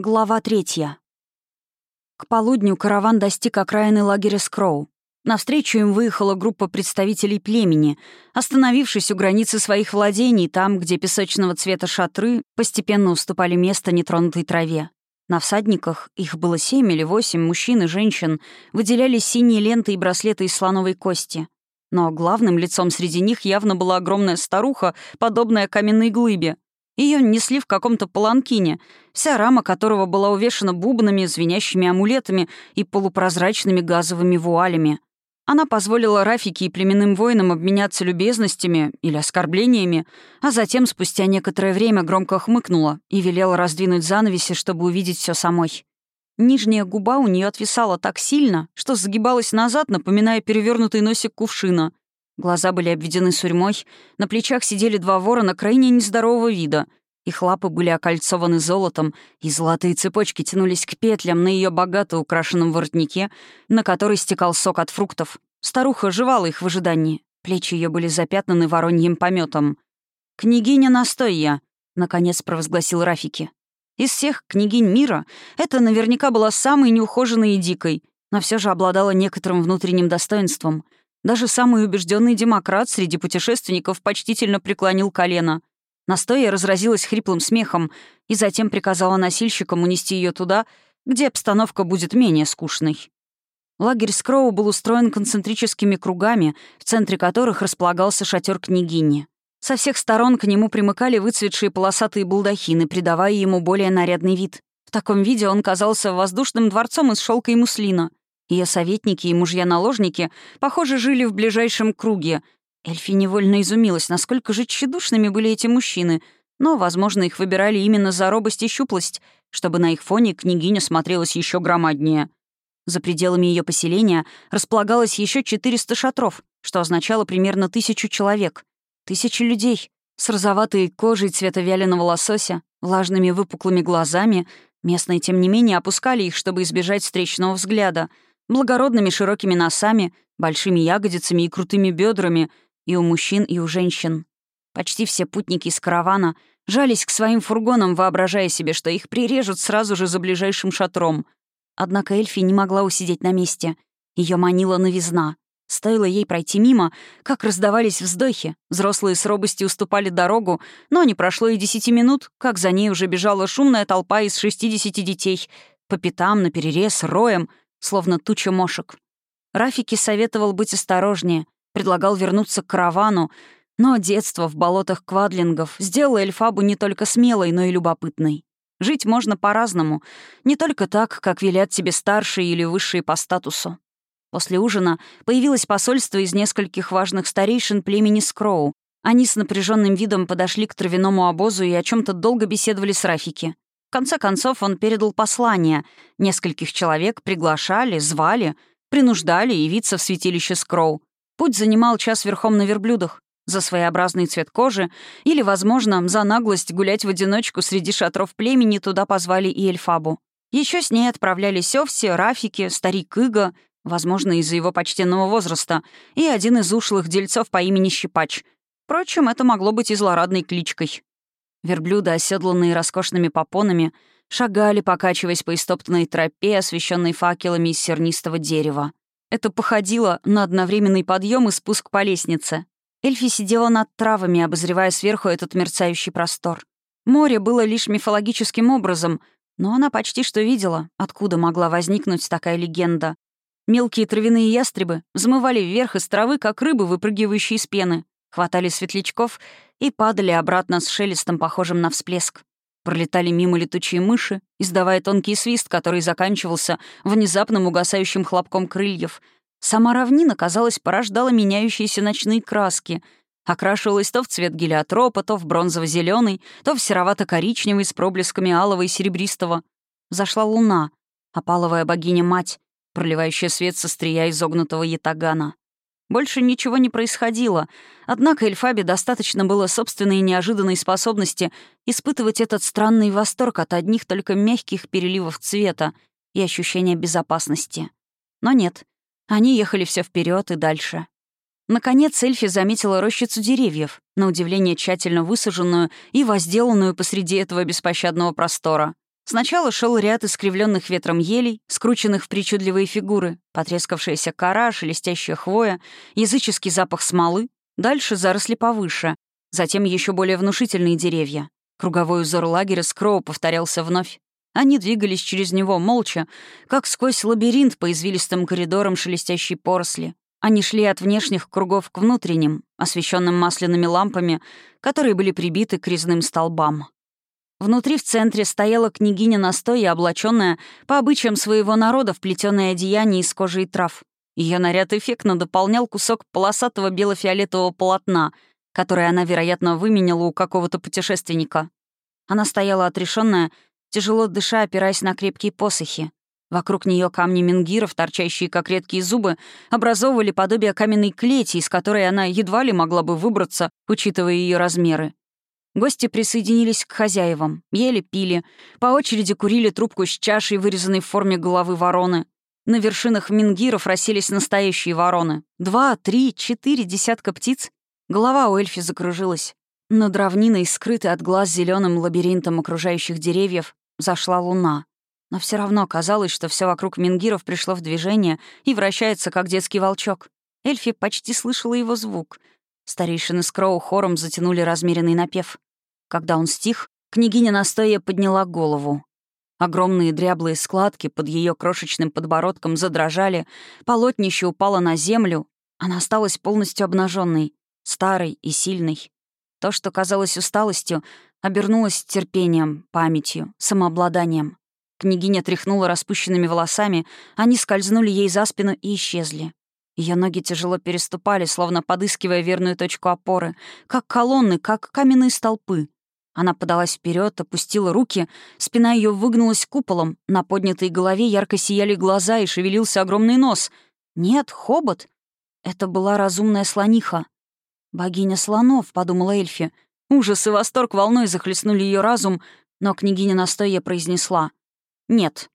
Глава третья. К полудню караван достиг окраины лагеря Скроу. Навстречу им выехала группа представителей племени, остановившись у границы своих владений, там, где песочного цвета шатры постепенно уступали место нетронутой траве. На всадниках, их было семь или восемь, мужчин и женщин, выделялись синие ленты и браслеты из слоновой кости. Но главным лицом среди них явно была огромная старуха, подобная каменной глыбе — ее несли в каком-то паланкине, вся рама которого была увешана бубнами, звенящими амулетами и полупрозрачными газовыми вуалями. Она позволила Рафике и племенным воинам обменяться любезностями или оскорблениями, а затем спустя некоторое время громко хмыкнула и велела раздвинуть занавеси, чтобы увидеть все самой. Нижняя губа у нее отвисала так сильно, что загибалась назад, напоминая перевернутый носик кувшина — Глаза были обведены сурьмой, на плечах сидели два ворона крайне нездорового вида. Их лапы были окольцованы золотом, и золотые цепочки тянулись к петлям на ее богато украшенном воротнике, на который стекал сок от фруктов. Старуха жевала их в ожидании. Плечи ее были запятнаны вороньим пометом. «Княгиня Настойя», — наконец провозгласил Рафики. Из всех княгинь мира это наверняка была самой неухоженной и дикой, но все же обладала некоторым внутренним достоинством — даже самый убежденный демократ среди путешественников почтительно преклонил колено. Настоя разразилась хриплым смехом и затем приказала носильщикам унести ее туда, где обстановка будет менее скучной. Лагерь Скроу был устроен концентрическими кругами, в центре которых располагался шатер княгини. Со всех сторон к нему примыкали выцветшие полосатые балдахины, придавая ему более нарядный вид. В таком виде он казался воздушным дворцом из шелка и муслина. Ее советники и мужья-наложники, похоже, жили в ближайшем круге. Эльфи невольно изумилась, насколько же тщедушными были эти мужчины, но, возможно, их выбирали именно за робость и щуплость, чтобы на их фоне княгиня смотрелась еще громаднее. За пределами ее поселения располагалось еще 400 шатров, что означало примерно тысячу человек. Тысячи людей с розоватой кожей цвета вяленого лосося, влажными выпуклыми глазами. Местные, тем не менее, опускали их, чтобы избежать встречного взгляда — благородными широкими носами, большими ягодицами и крутыми бедрами и у мужчин, и у женщин. Почти все путники из каравана жались к своим фургонам, воображая себе, что их прирежут сразу же за ближайшим шатром. Однако Эльфи не могла усидеть на месте. Ее манила новизна. Стоило ей пройти мимо, как раздавались вздохи. Взрослые с робостью уступали дорогу, но не прошло и десяти минут, как за ней уже бежала шумная толпа из шестидесяти детей. По пятам, наперерез, роем — словно туча мошек. Рафики советовал быть осторожнее, предлагал вернуться к каравану, но детство в болотах квадлингов сделало Эльфабу не только смелой, но и любопытной. Жить можно по-разному, не только так, как велят тебе старшие или высшие по статусу. После ужина появилось посольство из нескольких важных старейшин племени Скроу. Они с напряженным видом подошли к травяному обозу и о чем то долго беседовали с Рафики. В конце концов, он передал послание. Нескольких человек приглашали, звали, принуждали явиться в святилище Скроу. Путь занимал час верхом на верблюдах, за своеобразный цвет кожи или, возможно, за наглость гулять в одиночку среди шатров племени туда позвали и Эльфабу. Еще с ней отправлялись Овси, Рафики, старик Иго, возможно, из-за его почтенного возраста, и один из ушлых дельцов по имени Щипач. Впрочем, это могло быть и злорадной кличкой. Верблюды, оседланные роскошными попонами, шагали, покачиваясь по истоптанной тропе, освещенной факелами из сернистого дерева. Это походило на одновременный подъем и спуск по лестнице. Эльфи сидела над травами, обозревая сверху этот мерцающий простор. Море было лишь мифологическим образом, но она почти что видела, откуда могла возникнуть такая легенда. Мелкие травяные ястребы взмывали вверх из травы, как рыбы, выпрыгивающие из пены, хватали светлячков и падали обратно с шелестом, похожим на всплеск. Пролетали мимо летучие мыши, издавая тонкий свист, который заканчивался внезапным угасающим хлопком крыльев. Сама равнина, казалось, порождала меняющиеся ночные краски, окрашивалась то в цвет гелиотропа, то в бронзово зеленый то в серовато-коричневый с проблесками алого и серебристого. Зашла луна, опаловая богиня-мать, проливающая свет со стрия изогнутого ятагана. Больше ничего не происходило, однако Эльфабе достаточно было собственной неожиданной способности испытывать этот странный восторг от одних только мягких переливов цвета и ощущения безопасности. Но нет, они ехали все вперед и дальше. Наконец Эльфи заметила рощицу деревьев, на удивление тщательно высаженную и возделанную посреди этого беспощадного простора. Сначала шел ряд искривленных ветром елей, скрученных в причудливые фигуры, потрескавшаяся кора, шелестящая хвоя, языческий запах смолы, дальше заросли повыше, затем еще более внушительные деревья. Круговой узор лагеря Скроу повторялся вновь. Они двигались через него молча, как сквозь лабиринт по извилистым коридорам шелестящей поросли. Они шли от внешних кругов к внутренним, освещенным масляными лампами, которые были прибиты к резным столбам. Внутри в центре стояла княгиня настоя, облаченная по обычаям своего народа в плетёное одеяние из кожи и трав. Ее наряд эффектно дополнял кусок полосатого бело-фиолетового полотна, которое она, вероятно, выменяла у какого-то путешественника. Она стояла отрешенная, тяжело дыша, опираясь на крепкие посохи. Вокруг нее камни менгиров, торчащие как редкие зубы, образовывали подобие каменной клети, из которой она едва ли могла бы выбраться, учитывая ее размеры. Гости присоединились к хозяевам, ели, пили, по очереди курили трубку с чашей, вырезанной в форме головы вороны. На вершинах мингиров расселись настоящие вороны. Два, три, четыре десятка птиц. Голова у эльфи закружилась. Над равниной, скрытой от глаз зеленым лабиринтом окружающих деревьев, зашла луна. Но все равно казалось, что все вокруг мингиров пришло в движение и вращается, как детский волчок. Эльфи почти слышала его звук — Старейшины Скроу хором затянули размеренный напев. Когда он стих, княгиня настоя подняла голову. Огромные дряблые складки под ее крошечным подбородком задрожали, полотнище упало на землю. Она осталась полностью обнаженной, старой и сильной. То, что казалось усталостью, обернулось терпением, памятью, самообладанием. Княгиня тряхнула распущенными волосами, они скользнули ей за спину и исчезли. Ее ноги тяжело переступали, словно подыскивая верную точку опоры, как колонны, как каменные столпы. Она подалась вперед, опустила руки, спина ее выгнулась куполом, на поднятой голове ярко сияли глаза и шевелился огромный нос. Нет, хобот. Это была разумная слониха. «Богиня слонов», — подумала Эльфи. Ужас и восторг волной захлестнули ее разум, но княгиня настоя произнесла «Нет».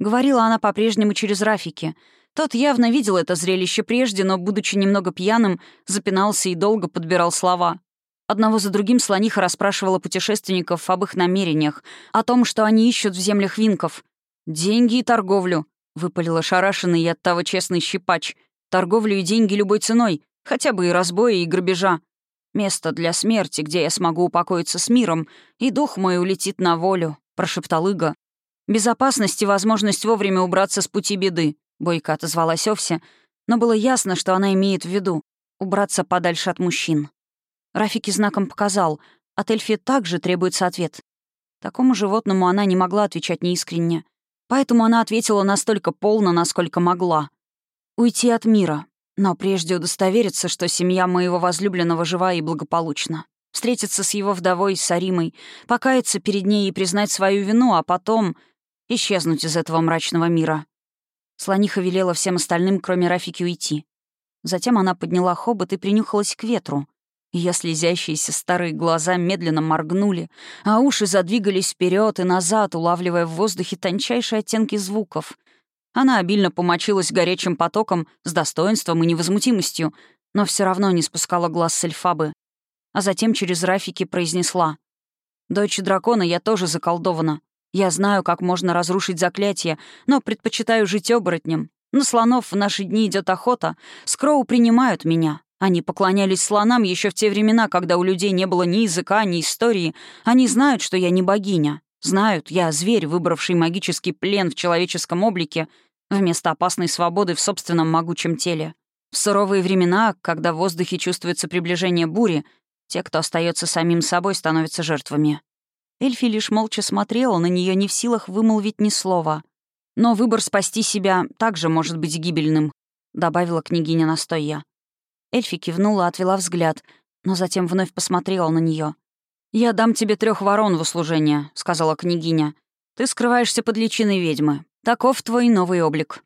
Говорила она по-прежнему через Рафики — тот явно видел это зрелище прежде, но, будучи немного пьяным, запинался и долго подбирал слова. Одного за другим слониха расспрашивала путешественников об их намерениях, о том, что они ищут в землях винков. «Деньги и торговлю», — выпалил ошарашенный и оттого честный щипач. «Торговлю и деньги любой ценой, хотя бы и разбоя, и грабежа. Место для смерти, где я смогу упокоиться с миром, и дух мой улетит на волю», — прошептал Иго. «Безопасность и возможность вовремя убраться с пути беды. — бойко отозвалась Овся, но было ясно, что она имеет в виду — убраться подальше от мужчин. Рафики знаком показал, от Эльфи также требуется ответ. Такому животному она не могла отвечать неискренне, поэтому она ответила настолько полно, насколько могла. «Уйти от мира, но прежде удостовериться, что семья моего возлюбленного жива и благополучна. Встретиться с его вдовой, Саримой, покаяться перед ней и признать свою вину, а потом исчезнуть из этого мрачного мира. Слониха велела всем остальным, кроме Рафики, уйти. Затем она подняла хобот и принюхалась к ветру. Ее слезящиеся старые глаза медленно моргнули, а уши задвигались вперед и назад, улавливая в воздухе тончайшие оттенки звуков. Она обильно помочилась горячим потоком с достоинством и невозмутимостью, но все равно не спускала глаз с эльфабы. А затем через Рафики произнесла. «Дочь дракона, я тоже заколдована. Я знаю, как можно разрушить заклятие, но предпочитаю жить оборотнем. На слонов в наши дни идет охота. Скроу принимают меня. Они поклонялись слонам еще в те времена, когда у людей не было ни языка, ни истории. Они знают, что я не богиня. Знают, я зверь, выбравший магический плен в человеческом облике вместо опасной свободы в собственном могучем теле. В суровые времена, когда в воздухе чувствуется приближение бури, те, кто остается самим собой, становятся жертвами. Эльфи лишь молча смотрела на нее, не в силах вымолвить ни слова. «Но выбор спасти себя также может быть гибельным», — добавила княгиня Настойя. Эльфи кивнула, отвела взгляд, но затем вновь посмотрела на нее. «Я дам тебе трех ворон в услужение», — сказала княгиня. «Ты скрываешься под личиной ведьмы. Таков твой новый облик».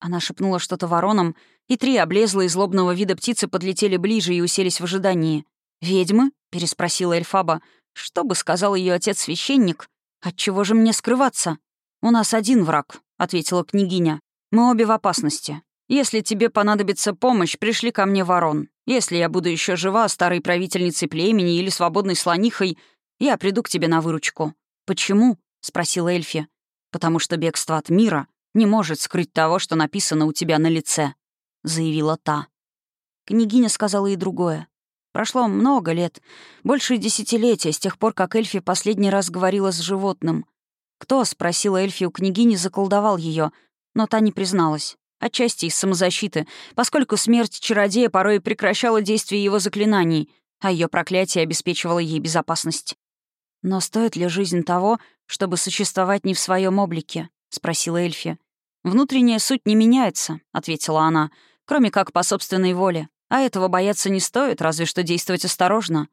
Она шепнула что-то воронам, и три облезлые злобного вида птицы подлетели ближе и уселись в ожидании. «Ведьмы?» — переспросила Эльфаба. Что бы сказал ее отец-священник? Отчего же мне скрываться? У нас один враг, ответила княгиня. Мы обе в опасности. Если тебе понадобится помощь, пришли ко мне ворон. Если я буду еще жива, старой правительницей племени или свободной слонихой, я приду к тебе на выручку. Почему? спросила Эльфи. «Потому что бегство от мира не может скрыть того, что написано у тебя на лице», — заявила та. Княгиня сказала и другое. Прошло много лет, больше десятилетия с тех пор, как Эльфи последний раз говорила с животным. Кто, спросила Эльфи у княгини, заколдовал ее, но та не призналась. Отчасти из самозащиты, поскольку смерть чародея порой прекращала действие его заклинаний, а ее проклятие обеспечивало ей безопасность. «Но стоит ли жизнь того, чтобы существовать не в своем облике?» — спросила Эльфи. «Внутренняя суть не меняется», — ответила она, «кроме как по собственной воле. А этого бояться не стоит, разве что действовать осторожно.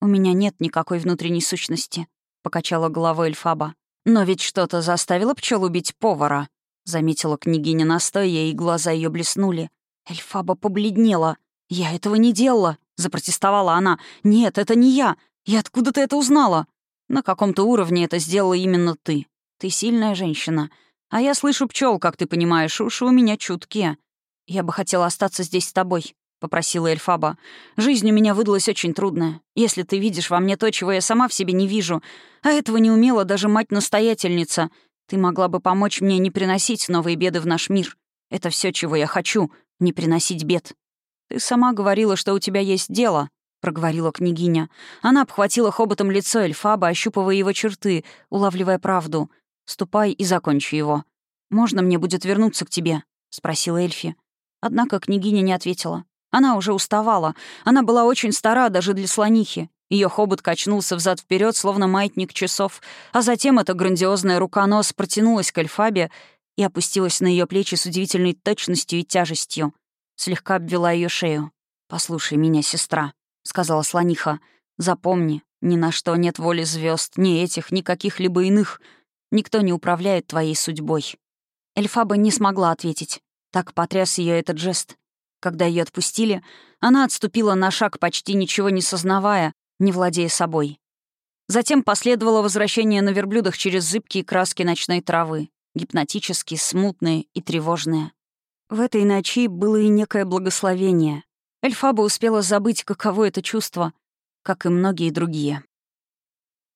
У меня нет никакой внутренней сущности», — покачала головой Эльфаба. «Но ведь что-то заставило пчел убить повара», — заметила княгиня настоя, и глаза ее блеснули. Эльфаба побледнела. «Я этого не делала», — запротестовала она. «Нет, это не я. И откуда ты это узнала?» «На каком-то уровне это сделала именно ты. Ты сильная женщина. А я слышу пчел, как ты понимаешь, уши у меня чуткие. Я бы хотела остаться здесь с тобой. — попросила Эльфаба. «Жизнь у меня выдалась очень трудная. Если ты видишь во мне то, чего я сама в себе не вижу, а этого не умела даже мать-настоятельница, ты могла бы помочь мне не приносить новые беды в наш мир. Это все, чего я хочу — не приносить бед. Ты сама говорила, что у тебя есть дело», — проговорила княгиня. Она обхватила хоботом лицо Эльфаба, ощупывая его черты, улавливая правду. «Ступай и закончи его. Можно мне будет вернуться к тебе?» — спросила Эльфи. Однако княгиня не ответила. Она уже уставала. Она была очень стара даже для слонихи. Ее хобот качнулся взад вперед, словно маятник часов, а затем эта грандиозная рука-нос протянулась к Альфабе и опустилась на ее плечи с удивительной точностью и тяжестью. Слегка обвела ее шею. «Послушай меня, сестра», — сказала слониха. «Запомни, ни на что нет воли звезд, ни этих, ни каких-либо иных. Никто не управляет твоей судьбой». Эльфаба не смогла ответить. Так потряс ее этот жест. Когда ее отпустили, она отступила на шаг, почти ничего не сознавая, не владея собой. Затем последовало возвращение на верблюдах через зыбкие краски ночной травы, гипнотические, смутные и тревожные. В этой ночи было и некое благословение. Эльфаба успела забыть, каково это чувство, как и многие другие.